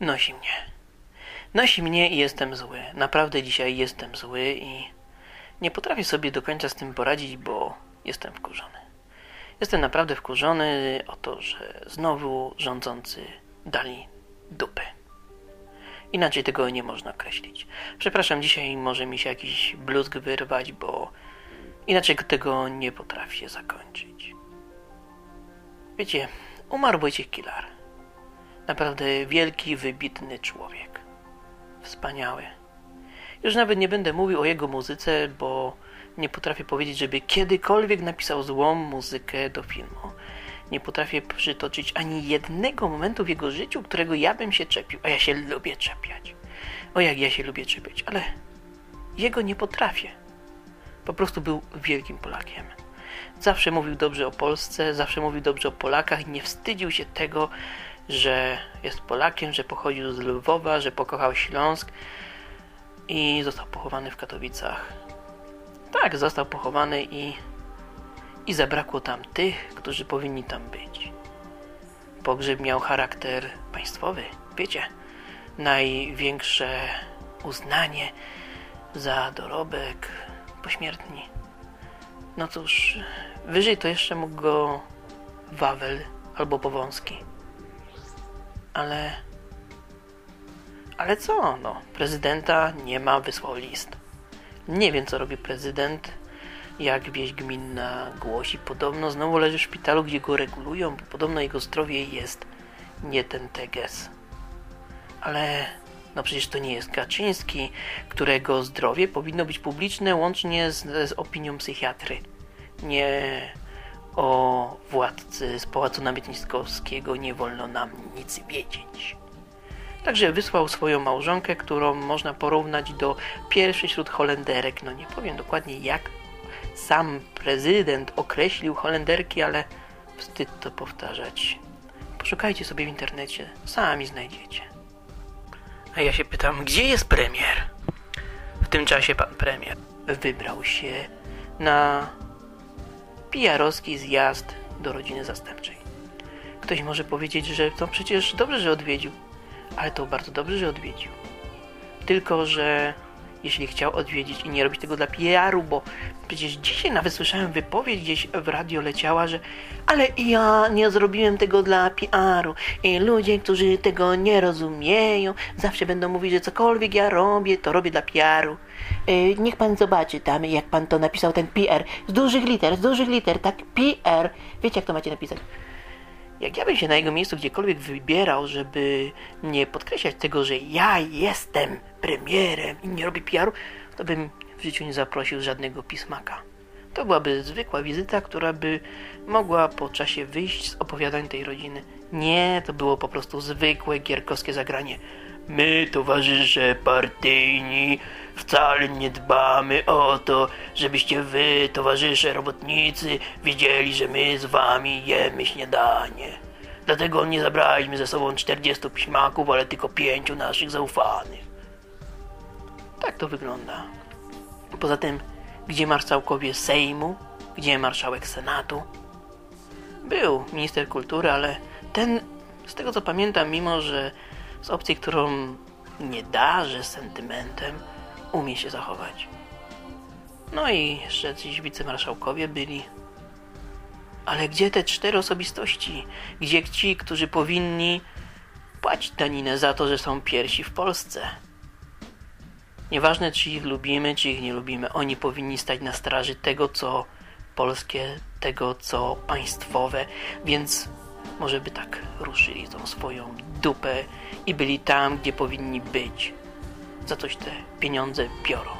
Nosi mnie. Nosi mnie i jestem zły. Naprawdę dzisiaj jestem zły i nie potrafię sobie do końca z tym poradzić, bo jestem wkurzony. Jestem naprawdę wkurzony o to, że znowu rządzący dali dupy. Inaczej tego nie można określić. Przepraszam, dzisiaj może mi się jakiś bluzg wyrwać, bo inaczej tego nie potrafię zakończyć. Wiecie, umarł Wojciech Kilar. Naprawdę wielki, wybitny człowiek. Wspaniały. Już nawet nie będę mówił o jego muzyce, bo nie potrafię powiedzieć, żeby kiedykolwiek napisał złą muzykę do filmu. Nie potrafię przytoczyć ani jednego momentu w jego życiu, którego ja bym się czepił, a ja się lubię czepiać. O jak ja się lubię czepiać, ale jego nie potrafię. Po prostu był wielkim Polakiem. Zawsze mówił dobrze o Polsce, zawsze mówił dobrze o Polakach i nie wstydził się tego, że jest Polakiem, że pochodził z Lwowa, że pokochał Śląsk i został pochowany w Katowicach. Tak, został pochowany i, i zabrakło tam tych, którzy powinni tam być. Pogrzeb miał charakter państwowy, wiecie, największe uznanie za dorobek pośmiertni. No cóż, wyżej to jeszcze mógł go Wawel albo Powązki. Ale... Ale co, no, prezydenta nie ma, wysłał list. Nie wiem, co robi prezydent, jak wieś gminna głosi. Podobno znowu leży w szpitalu, gdzie go regulują, bo podobno jego zdrowie jest nie ten teges. Ale no przecież to nie jest Kaczyński, którego zdrowie powinno być publiczne łącznie z, z opinią psychiatry. Nie o władcy z Pałacu Namiestniskowskiego nie wolno nam nic wiedzieć. Także wysłał swoją małżonkę, którą można porównać do pierwszej wśród Holenderek. No nie powiem dokładnie jak sam prezydent określił Holenderki, ale wstyd to powtarzać. Poszukajcie sobie w internecie, sami znajdziecie. A ja się pytam, gdzie jest premier? W tym czasie pan premier wybrał się na pijarowski zjazd do rodziny zastępczej. Ktoś może powiedzieć, że to przecież dobrze, że odwiedził, ale to bardzo dobrze, że odwiedził. Tylko, że jeśli chciał odwiedzić i nie robić tego dla PR-u, bo przecież dzisiaj nawet słyszałem wypowiedź gdzieś w radio leciała, że ale ja nie zrobiłem tego dla PR-u i ludzie, którzy tego nie rozumieją, zawsze będą mówić, że cokolwiek ja robię, to robię dla PR-u. Yy, niech pan zobaczy tam, jak pan to napisał, ten PR, z dużych liter, z dużych liter, tak, PR. Wiecie, jak to macie napisać? Jak ja bym się na jego miejscu gdziekolwiek wybierał, żeby nie podkreślać tego, że ja jestem premierem i nie robię PR-u, to bym w życiu nie zaprosił żadnego pismaka. To byłaby zwykła wizyta, która by mogła po czasie wyjść z opowiadań tej rodziny. Nie, to było po prostu zwykłe gierkowskie zagranie. My, towarzysze partyjni, wcale nie dbamy o to, żebyście wy, towarzysze robotnicy, wiedzieli, że my z wami jemy śniadanie. Dlatego nie zabraliśmy ze sobą 40 piśmaków, ale tylko pięciu naszych zaufanych. Tak to wygląda. Poza tym, gdzie marszałkowie Sejmu, gdzie marszałek Senatu? Był minister kultury, ale ten, z tego co pamiętam, mimo że z opcji, którą nie darzę sentymentem, umie się zachować. No i jeszcze ci wicemarszałkowie byli. Ale gdzie te cztery osobistości? Gdzie ci, którzy powinni płacić daninę za to, że są pierwsi w Polsce? Nieważne, czy ich lubimy, czy ich nie lubimy, oni powinni stać na straży tego, co polskie, tego, co państwowe, więc może by tak ruszyli tą swoją dupę i byli tam, gdzie powinni być. Za coś te pieniądze biorą.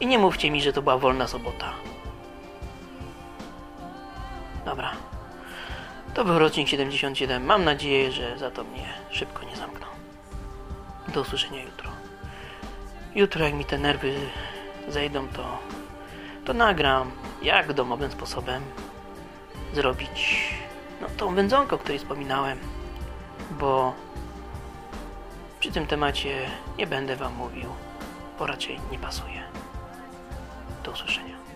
I nie mówcie mi, że to była wolna sobota. Dobra. To był rocznik 77. Mam nadzieję, że za to mnie szybko nie zamkną. Do usłyszenia jutro. Jutro, jak mi te nerwy zejdą, to, to nagram, jak domowym sposobem zrobić no, tą wędzonkę, o której wspominałem, bo przy tym temacie nie będę Wam mówił, bo raczej nie pasuje. Do usłyszenia.